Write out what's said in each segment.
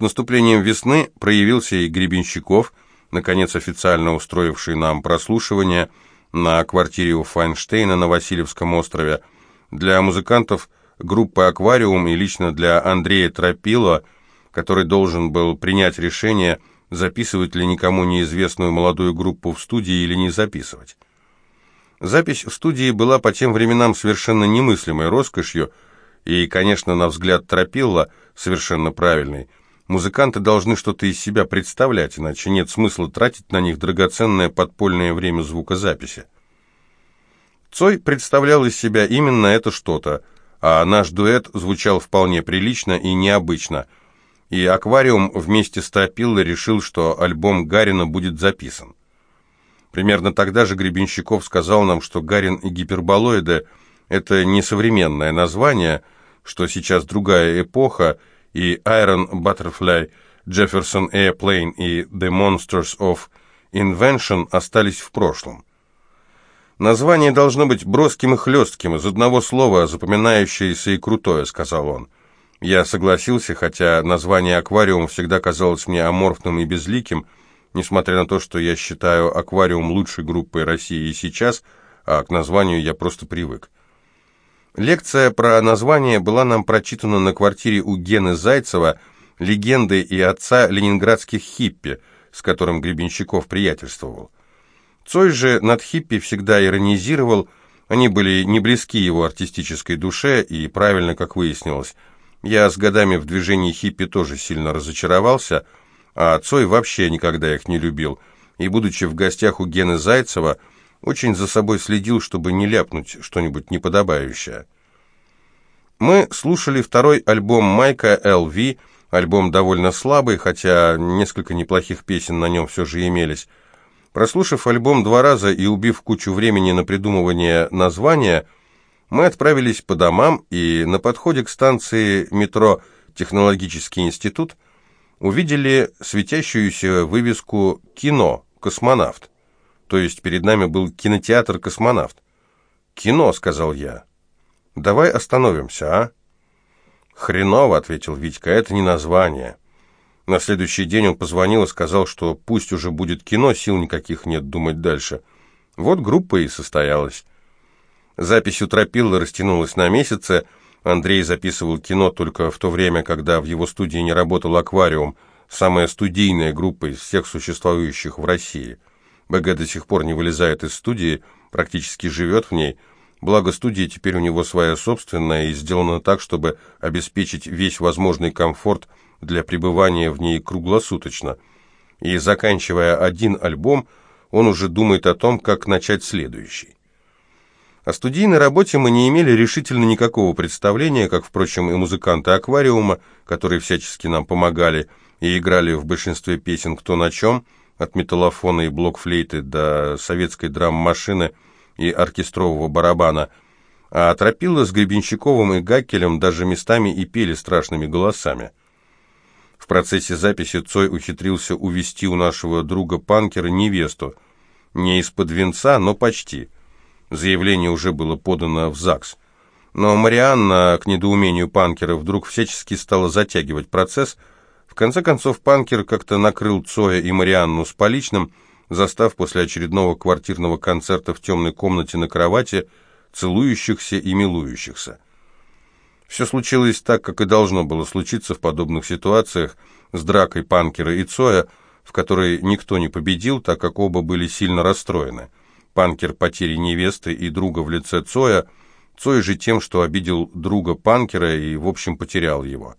Наступлением весны проявился и Гребенщиков, наконец официально устроивший нам прослушивание на квартире у Файнштейна на Васильевском острове. Для музыкантов группы «Аквариум» и лично для Андрея Тропила, который должен был принять решение, записывать ли никому неизвестную молодую группу в студии или не записывать. Запись в студии была по тем временам совершенно немыслимой роскошью, и, конечно, на взгляд Тропилла, совершенно правильной. Музыканты должны что-то из себя представлять, иначе нет смысла тратить на них драгоценное подпольное время звукозаписи. Цой представлял из себя именно это что-то, а наш дуэт звучал вполне прилично и необычно. И «Аквариум» вместе с Тропиллой решил, что альбом Гарина будет записан. Примерно тогда же Гребенщиков сказал нам, что Гарин и гиперболоиды – это не современное название, что сейчас другая эпоха, и Iron Butterfly, Jefferson Airplane и The Monsters of Invention остались в прошлом. «Название должно быть броским и хлестким, из одного слова, запоминающееся и крутое», — сказал он. Я согласился, хотя название «Аквариум» всегда казалось мне аморфным и безликим, несмотря на то, что я считаю «Аквариум» лучшей группой России и сейчас, а к названию я просто привык. Лекция про название была нам прочитана на квартире у Гены Зайцева, легенды и отца ленинградских хиппи, с которым Гребенщиков приятельствовал. Цой же над хиппи всегда иронизировал, они были не близки его артистической душе, и правильно, как выяснилось. Я с годами в движении хиппи тоже сильно разочаровался, а Цой вообще никогда их не любил, и, будучи в гостях у Гены Зайцева, очень за собой следил, чтобы не ляпнуть что-нибудь неподобающее. Мы слушали второй альбом Майка Л.В., альбом довольно слабый, хотя несколько неплохих песен на нем все же имелись. Прослушав альбом два раза и убив кучу времени на придумывание названия, мы отправились по домам и на подходе к станции метро «Технологический институт» увидели светящуюся вывеску «Кино. Космонавт». То есть перед нами был кинотеатр «Космонавт». «Кино», — сказал я. «Давай остановимся, а?» «Хреново», — ответил Витька, — «это не название». На следующий день он позвонил и сказал, что пусть уже будет кино, сил никаких нет думать дальше. Вот группа и состоялась. Запись у Тропилла растянулась на месяцы. Андрей записывал кино только в то время, когда в его студии не работал «Аквариум», самая студийная группа из всех существующих в России. БГ до сих пор не вылезает из студии, практически живет в ней. Благо, студия теперь у него своя собственная и сделана так, чтобы обеспечить весь возможный комфорт – для пребывания в ней круглосуточно. И заканчивая один альбом, он уже думает о том, как начать следующий. О студийной работе мы не имели решительно никакого представления, как, впрочем, и музыканты «Аквариума», которые всячески нам помогали и играли в большинстве песен «Кто на чем», от металлофона и блокфлейты до советской драм-машины и оркестрового барабана, а Тропила с Гребенщиковым и Гаккелем даже местами и пели страшными голосами. В процессе записи Цой ухитрился увести у нашего друга-панкера невесту. Не из-под венца, но почти. Заявление уже было подано в ЗАГС. Но Марианна, к недоумению панкера, вдруг всячески стала затягивать процесс. В конце концов, панкер как-то накрыл Цоя и Марианну с поличным, застав после очередного квартирного концерта в темной комнате на кровати целующихся и милующихся. Все случилось так, как и должно было случиться в подобных ситуациях с дракой Панкера и Цоя, в которой никто не победил, так как оба были сильно расстроены. Панкер потери невесты и друга в лице Цоя, Цой же тем, что обидел друга Панкера и, в общем, потерял его.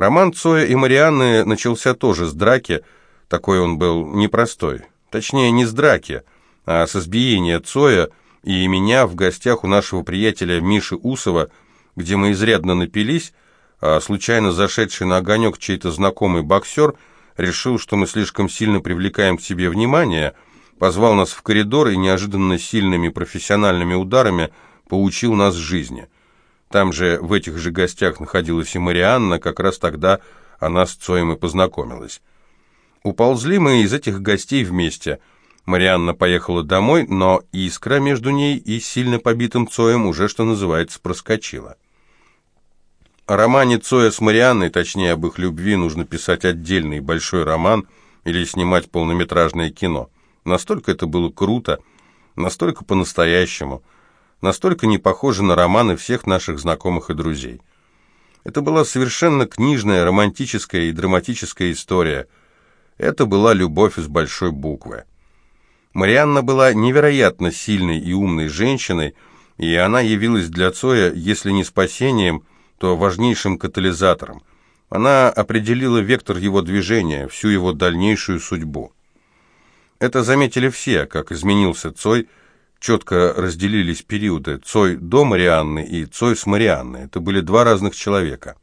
Роман Цоя и Марианны начался тоже с драки, такой он был непростой. Точнее, не с драки, а с избиения Цоя и меня в гостях у нашего приятеля Миши Усова – где мы изрядно напились, а случайно зашедший на огонек чей-то знакомый боксер решил, что мы слишком сильно привлекаем к себе внимание, позвал нас в коридор и неожиданно сильными профессиональными ударами поучил нас жизни. Там же, в этих же гостях, находилась и Марианна, как раз тогда она с Цоем и познакомилась. Уползли мы из этих гостей вместе. Марианна поехала домой, но искра между ней и сильно побитым Цоем уже, что называется, проскочила. О романе Цоя с Марианной, точнее об их любви, нужно писать отдельный большой роман или снимать полнометражное кино. Настолько это было круто, настолько по-настоящему, настолько не похоже на романы всех наших знакомых и друзей. Это была совершенно книжная, романтическая и драматическая история. Это была любовь из большой буквы. Марианна была невероятно сильной и умной женщиной, и она явилась для Цоя, если не спасением, то важнейшим катализатором. Она определила вектор его движения, всю его дальнейшую судьбу. Это заметили все, как изменился Цой, четко разделились периоды Цой до Марианны и Цой с Марианной. Это были два разных человека.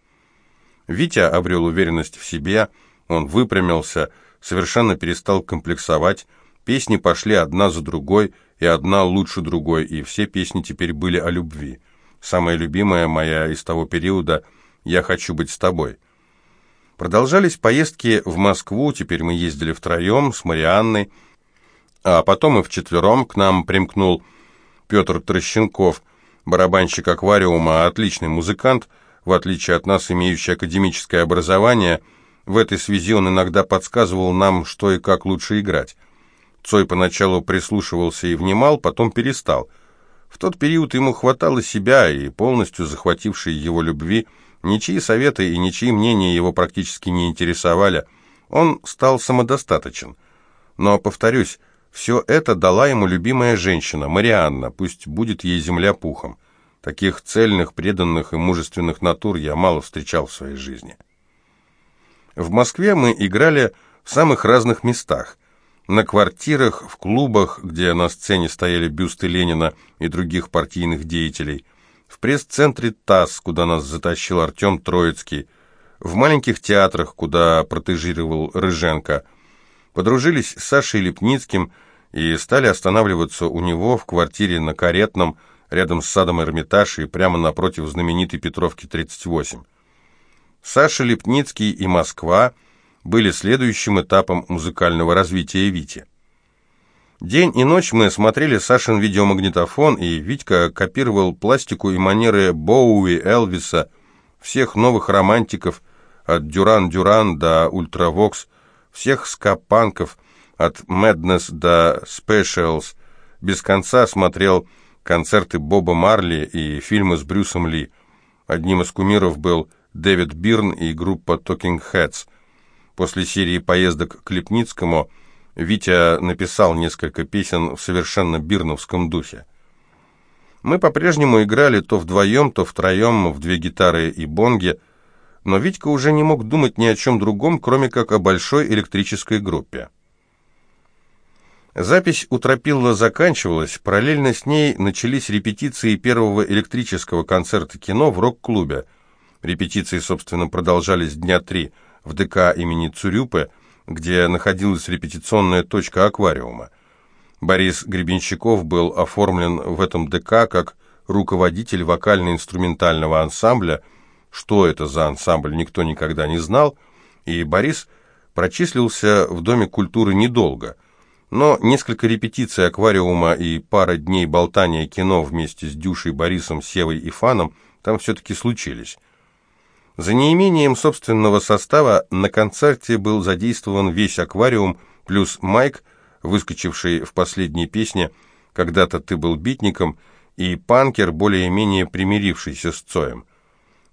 Витя обрел уверенность в себе, он выпрямился, совершенно перестал комплексовать, песни пошли одна за другой, и одна лучше другой, и все песни теперь были о любви. Самая любимая моя из того периода «Я хочу быть с тобой». Продолжались поездки в Москву, теперь мы ездили втроем с Марианной, а потом и вчетвером к нам примкнул Петр Трощенков, барабанщик аквариума, отличный музыкант, в отличие от нас, имеющий академическое образование. В этой связи он иногда подсказывал нам, что и как лучше играть. Цой поначалу прислушивался и внимал, потом перестал. В тот период ему хватало себя и полностью захватившей его любви, ничьи советы и ничьи мнения его практически не интересовали. Он стал самодостаточен. Но, повторюсь, все это дала ему любимая женщина, Марианна, пусть будет ей земля пухом. Таких цельных, преданных и мужественных натур я мало встречал в своей жизни. В Москве мы играли в самых разных местах. На квартирах, в клубах, где на сцене стояли бюсты Ленина и других партийных деятелей, в пресс-центре ТАСС, куда нас затащил Артем Троицкий, в маленьких театрах, куда протежировал Рыженко – Подружились с Сашей Лепницким и стали останавливаться у него в квартире на Каретном, рядом с садом Эрмитаж и прямо напротив знаменитой Петровки 38. Саша Липницкий и Москва были следующим этапом музыкального развития Вити. День и ночь мы смотрели Сашин видеомагнитофон, и Витька копировал пластику и манеры Боуи, Элвиса, всех новых романтиков, от Дюран-Дюран до Ультравокс, всех ска-панков, от Madness до Specials, без конца смотрел концерты Боба Марли и фильмы с Брюсом Ли. Одним из кумиров был Дэвид Бирн и группа Talking Heads. После серии поездок к Лепницкому Витя написал несколько песен в совершенно бирновском духе. Мы по-прежнему играли то вдвоем, то втроем в две гитары и бонги, но Витька уже не мог думать ни о чем другом, кроме как о большой электрической группе. Запись у Тропилла заканчивалась, параллельно с ней начались репетиции первого электрического концерта кино в рок-клубе. Репетиции, собственно, продолжались дня три в ДК имени Цурюпе, где находилась репетиционная точка аквариума. Борис Гребенщиков был оформлен в этом ДК как руководитель вокально-инструментального ансамбля – что это за ансамбль, никто никогда не знал, и Борис прочислился в Доме культуры недолго. Но несколько репетиций аквариума и пара дней болтания кино вместе с Дюшей, Борисом, Севой и Фаном там все-таки случились. За неимением собственного состава на концерте был задействован весь аквариум, плюс Майк, выскочивший в последней песне «Когда-то ты был битником», и панкер, более-менее примирившийся с Цоем.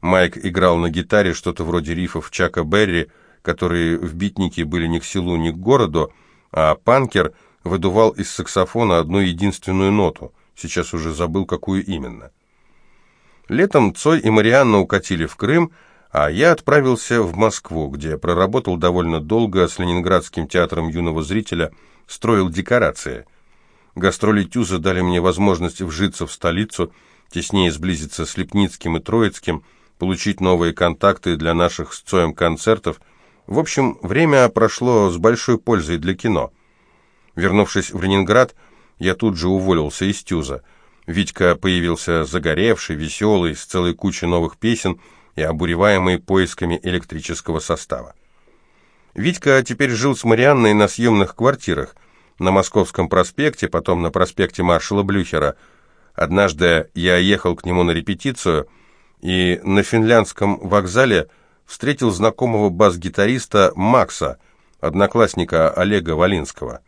Майк играл на гитаре что-то вроде рифов Чака Берри, которые в битнике были ни к селу, ни к городу, а панкер выдувал из саксофона одну единственную ноту. Сейчас уже забыл, какую именно. Летом Цой и Марианна укатили в Крым, а я отправился в Москву, где проработал довольно долго с Ленинградским театром юного зрителя, строил декорации. Гастроли Тюза дали мне возможность вжиться в столицу, теснее сблизиться с Лепницким и Троицким, получить новые контакты для наших с Цоем концертов. В общем, время прошло с большой пользой для кино. Вернувшись в Ленинград, я тут же уволился из Тюза. Витька появился загоревший, веселый, с целой кучей новых песен и обуреваемый поисками электрического состава. Витька теперь жил с Марианной на съемных квартирах, на Московском проспекте, потом на проспекте маршала Блюхера. Однажды я ехал к нему на репетицию – и на финляндском вокзале встретил знакомого бас-гитариста Макса, одноклассника Олега Валинского.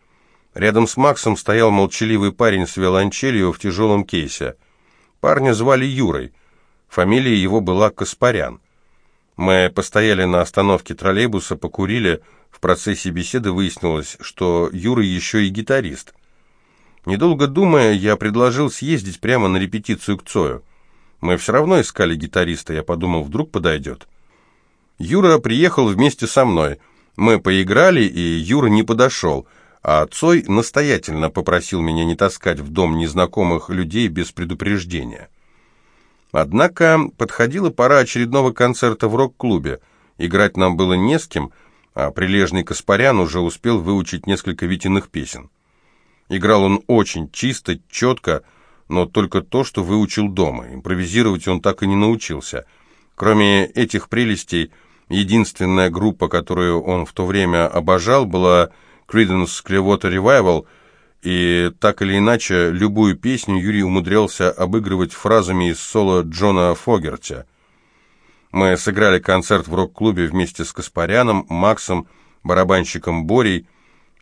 Рядом с Максом стоял молчаливый парень с виолончелью в тяжелом кейсе. Парня звали Юрой, фамилия его была Каспарян. Мы постояли на остановке троллейбуса, покурили, в процессе беседы выяснилось, что Юра еще и гитарист. Недолго думая, я предложил съездить прямо на репетицию к Цою. Мы все равно искали гитариста, я подумал, вдруг подойдет. Юра приехал вместе со мной. Мы поиграли, и Юра не подошел, а Цой настоятельно попросил меня не таскать в дом незнакомых людей без предупреждения. Однако подходила пора очередного концерта в рок-клубе. Играть нам было не с кем, а прилежный Каспарян уже успел выучить несколько Витиных песен. Играл он очень чисто, четко, но только то, что выучил дома. Импровизировать он так и не научился. Кроме этих прелестей, единственная группа, которую он в то время обожал, была Creedence Clearwater Revival, и так или иначе любую песню Юрий умудрялся обыгрывать фразами из соло Джона Фогерти. Мы сыграли концерт в рок-клубе вместе с Каспаряном, Максом, барабанщиком Борей,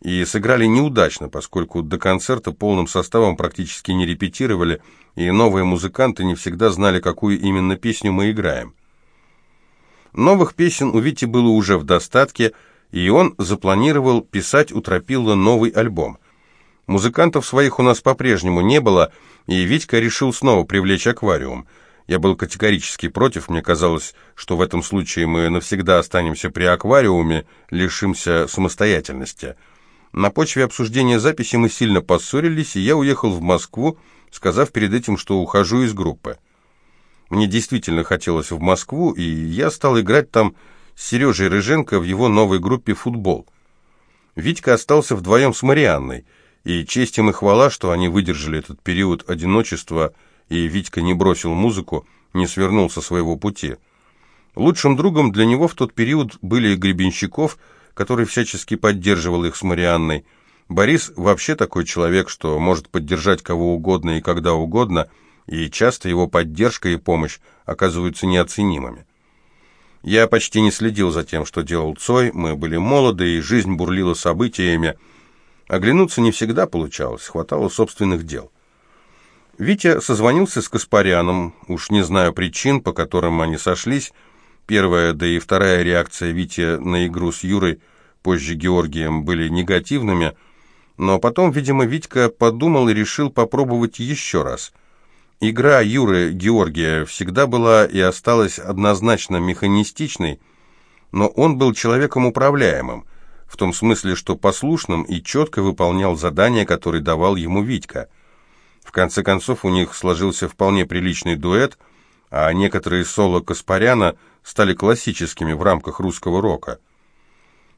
и сыграли неудачно, поскольку до концерта полным составом практически не репетировали, и новые музыканты не всегда знали, какую именно песню мы играем. Новых песен у Вити было уже в достатке, и он запланировал писать у Тропилла новый альбом. Музыкантов своих у нас по-прежнему не было, и Витька решил снова привлечь аквариум. Я был категорически против, мне казалось, что в этом случае мы навсегда останемся при аквариуме, лишимся самостоятельности. На почве обсуждения записи мы сильно поссорились, и я уехал в Москву, сказав перед этим, что ухожу из группы. Мне действительно хотелось в Москву, и я стал играть там с Сережей Рыженко в его новой группе «Футбол». Витька остался вдвоем с Марианной – и честь им и хвала, что они выдержали этот период одиночества, и Витька не бросил музыку, не свернул со своего пути. Лучшим другом для него в тот период были Гребенщиков, который всячески поддерживал их с Марианной. Борис вообще такой человек, что может поддержать кого угодно и когда угодно, и часто его поддержка и помощь оказываются неоценимыми. Я почти не следил за тем, что делал Цой, мы были молоды, и жизнь бурлила событиями, Оглянуться не всегда получалось, хватало собственных дел. Витя созвонился с Каспаряном, уж не знаю причин, по которым они сошлись. Первая, да и вторая реакция Вити на игру с Юрой, позже Георгием, были негативными, но потом, видимо, Витька подумал и решил попробовать еще раз. Игра Юры Георгия всегда была и осталась однозначно механистичной, но он был человеком управляемым, в том смысле, что послушным и четко выполнял задания, которые давал ему Витька. В конце концов, у них сложился вполне приличный дуэт, а некоторые соло Каспаряна стали классическими в рамках русского рока.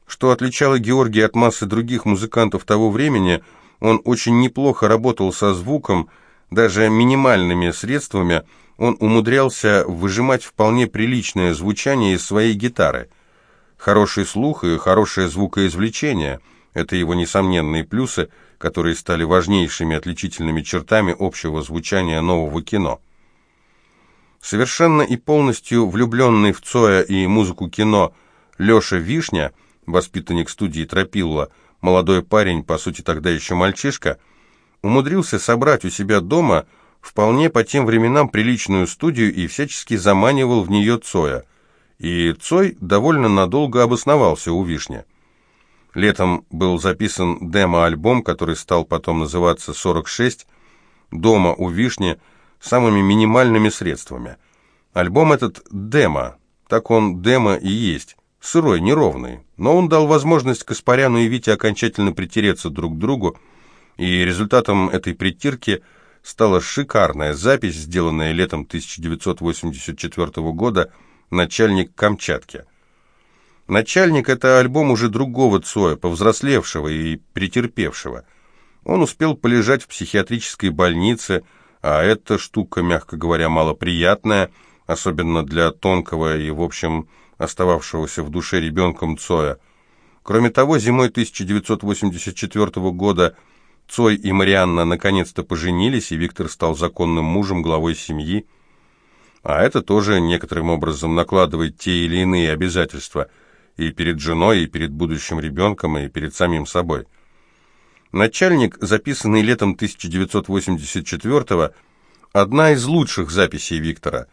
Что отличало Георгия от массы других музыкантов того времени, он очень неплохо работал со звуком, даже минимальными средствами он умудрялся выжимать вполне приличное звучание из своей гитары – Хороший слух и хорошее звукоизвлечение – это его несомненные плюсы, которые стали важнейшими отличительными чертами общего звучания нового кино. Совершенно и полностью влюбленный в Цоя и музыку кино Леша Вишня, воспитанник студии Тропилла, молодой парень, по сути тогда еще мальчишка, умудрился собрать у себя дома вполне по тем временам приличную студию и всячески заманивал в нее Цоя – и Цой довольно надолго обосновался у Вишни. Летом был записан демо-альбом, который стал потом называться «46», «Дома у Вишни» самыми минимальными средствами. Альбом этот демо, так он демо и есть, сырой, неровный, но он дал возможность Каспаряну и Вите окончательно притереться друг к другу, и результатом этой притирки стала шикарная запись, сделанная летом 1984 года, начальник Камчатки. Начальник – это альбом уже другого Цоя, повзрослевшего и претерпевшего. Он успел полежать в психиатрической больнице, а эта штука, мягко говоря, малоприятная, особенно для тонкого и, в общем, остававшегося в душе ребенком Цоя. Кроме того, зимой 1984 года Цой и Марианна наконец-то поженились, и Виктор стал законным мужем, главой семьи. А это тоже некоторым образом накладывает те или иные обязательства и перед женой, и перед будущим ребенком, и перед самим собой. Начальник, записанный летом 1984-го, одна из лучших записей Виктора.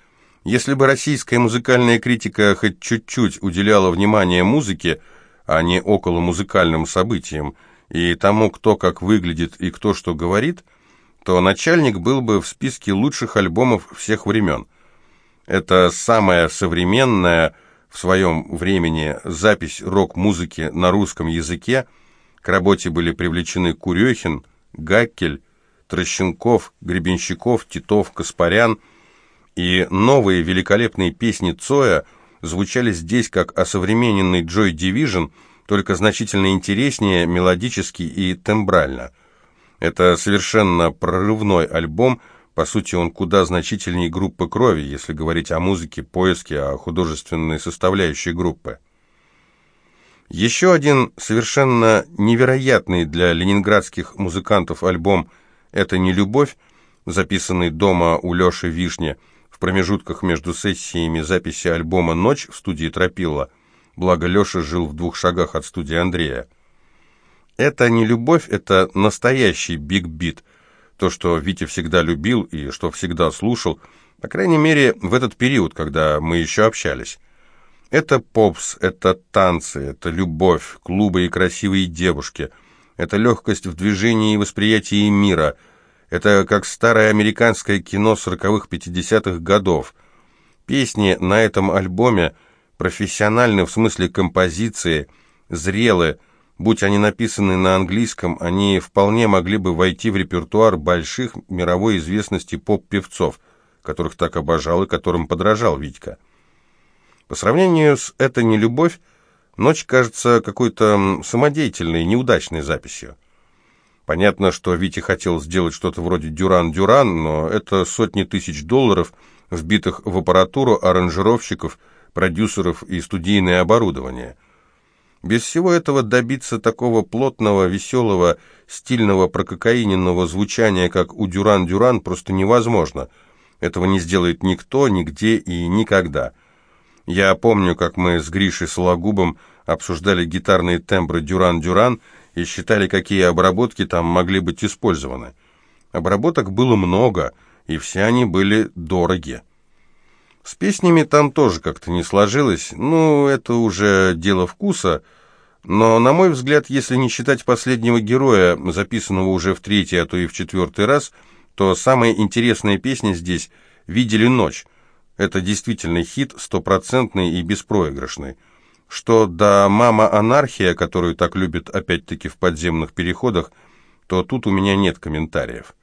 Если бы российская музыкальная критика хоть чуть-чуть уделяла внимание музыке, а не около музыкальным событиям, и тому, кто как выглядит и кто что говорит, то начальник был бы в списке лучших альбомов всех времен. Это самая современная в своем времени запись рок-музыки на русском языке – к работе были привлечены Курехин, Гаккель, Трощенков, Гребенщиков, Титов, Каспарян, и новые великолепные песни Цоя звучали здесь как осовремененный Joy Division, только значительно интереснее мелодически и тембрально. Это совершенно прорывной альбом, по сути он куда значительнее группы крови, если говорить о музыке, поиске, о художественной составляющей группы. Еще один совершенно невероятный для ленинградских музыкантов альбом «Это не любовь», записанный дома у Леши Вишни в промежутках между сессиями записи альбома «Ночь» в студии Тропилла, благо Леша жил в двух шагах от студии Андрея. «Это не любовь, это настоящий биг-бит», то, что Витя всегда любил и что всегда слушал, по крайней мере, в этот период, когда мы еще общались. Это попс, это танцы, это любовь, клубы и красивые девушки. Это легкость в движении и восприятии мира. Это как старое американское кино сороковых пятидесятых годов. Песни на этом альбоме профессиональны в смысле композиции, зрелые. Будь они написаны на английском, они вполне могли бы войти в репертуар больших мировой известности поп-певцов, которых так обожал и которым подражал Витька. По сравнению с «Это не любовь», «Ночь» кажется какой-то самодеятельной, неудачной записью. Понятно, что Витя хотел сделать что-то вроде «Дюран-Дюран», но это сотни тысяч долларов, вбитых в аппаратуру аранжировщиков, продюсеров и студийное оборудование. Без всего этого добиться такого плотного, веселого, стильного, прококаиненного звучания, как у «Дюран-Дюран», просто невозможно. Этого не сделает никто, нигде и никогда. Я помню, как мы с Гришей Сологубом обсуждали гитарные тембры «Дюран-Дюран» и считали, какие обработки там могли быть использованы. Обработок было много, и все они были дороги. С песнями там тоже как-то не сложилось, ну, это уже дело вкуса, но, на мой взгляд, если не считать последнего героя, записанного уже в третий, а то и в четвертый раз, то самая интересная песня здесь «Видели ночь», это действительно хит, стопроцентный и беспроигрышный. Что до «Мама анархия», которую так любят опять-таки в подземных переходах, то тут у меня нет комментариев.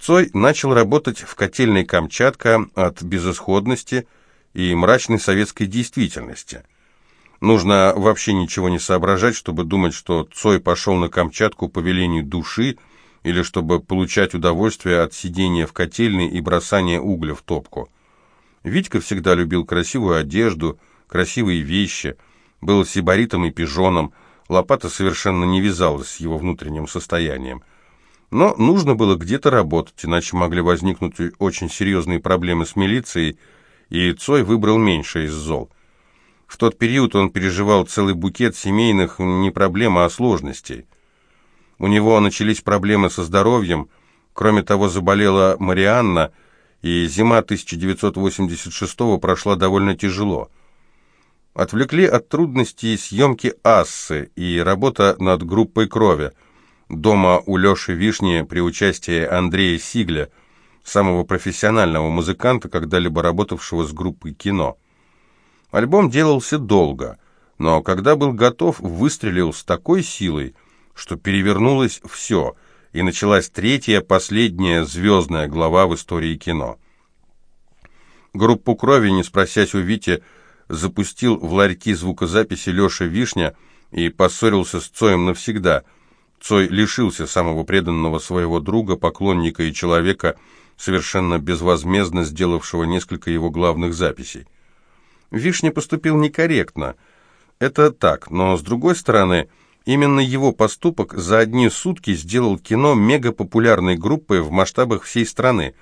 Цой начал работать в котельной Камчатка от безысходности и мрачной советской действительности. Нужно вообще ничего не соображать, чтобы думать, что Цой пошел на Камчатку по велению души или чтобы получать удовольствие от сидения в котельной и бросания угля в топку. Витька всегда любил красивую одежду, красивые вещи, был сибаритом и пижоном, лопата совершенно не вязалась с его внутренним состоянием. Но нужно было где-то работать, иначе могли возникнуть очень серьезные проблемы с милицией, и Цой выбрал меньше из зол. В тот период он переживал целый букет семейных не проблем, а сложностей. У него начались проблемы со здоровьем, кроме того заболела Марианна – и зима 1986 прошла довольно тяжело. Отвлекли от трудностей съемки «Ассы» и работа над группой крови, дома у Леши Вишни при участии Андрея Сигля, самого профессионального музыканта, когда-либо работавшего с группой кино. Альбом делался долго, но когда был готов, выстрелил с такой силой, что перевернулось все – и началась третья, последняя звездная глава в истории кино. Группу крови, не спросясь у Вити, запустил в ларьки звукозаписи Леша Вишня и поссорился с Цоем навсегда. Цой лишился самого преданного своего друга, поклонника и человека, совершенно безвозмездно сделавшего несколько его главных записей. Вишня поступил некорректно. Это так, но с другой стороны... Именно его поступок за одни сутки сделал кино мегапопулярной группой в масштабах всей страны.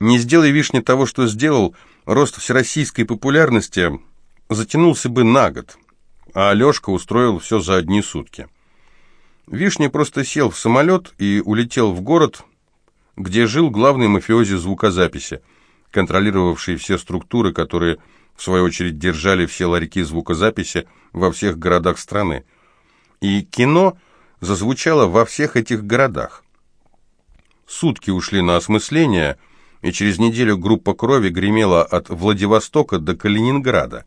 Не сделай Вишня того, что сделал, рост всероссийской популярности затянулся бы на год, а Алешка устроил все за одни сутки. Вишня просто сел в самолет и улетел в город, где жил главный мафиози звукозаписи, контролировавший все структуры, которые, в свою очередь, держали все ларьки звукозаписи во всех городах страны. И кино зазвучало во всех этих городах. Сутки ушли на осмысление, и через неделю группа крови гремела от Владивостока до Калининграда.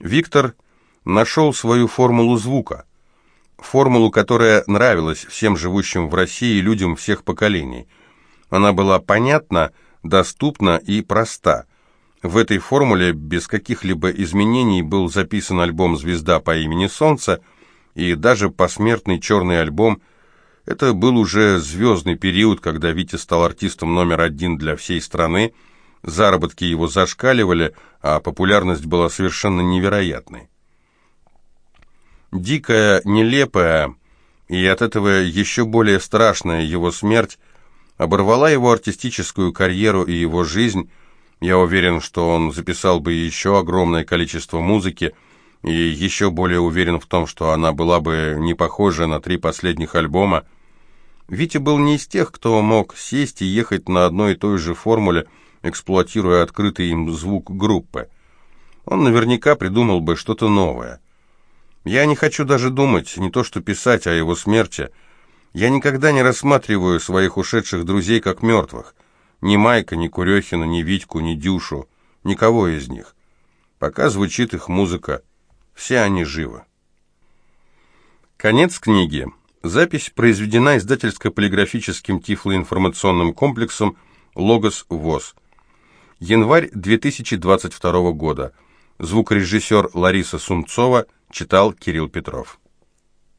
Виктор нашел свою формулу звука, формулу, которая нравилась всем живущим в России людям всех поколений. Она была понятна, доступна и проста. В этой формуле без каких-либо изменений был записан альбом «Звезда по имени Солнце», и даже посмертный черный альбом – это был уже звездный период, когда Витя стал артистом номер один для всей страны, заработки его зашкаливали, а популярность была совершенно невероятной. Дикая, нелепая и от этого еще более страшная его смерть оборвала его артистическую карьеру и его жизнь. Я уверен, что он записал бы еще огромное количество музыки, и еще более уверен в том, что она была бы не похожа на три последних альбома. Витя был не из тех, кто мог сесть и ехать на одной и той же формуле, эксплуатируя открытый им звук группы. Он наверняка придумал бы что-то новое. Я не хочу даже думать, не то что писать о его смерти. Я никогда не рассматриваю своих ушедших друзей как мертвых. Ни Майка, ни Курехина, ни Витьку, ни Дюшу, никого из них. Пока звучит их музыка, все они живы. Конец книги. Запись произведена издательско-полиграфическим тифлоинформационным комплексом «Логос ВОЗ». Январь 2022 года. Звукорежиссер Лариса Сумцова читал Кирилл Петров.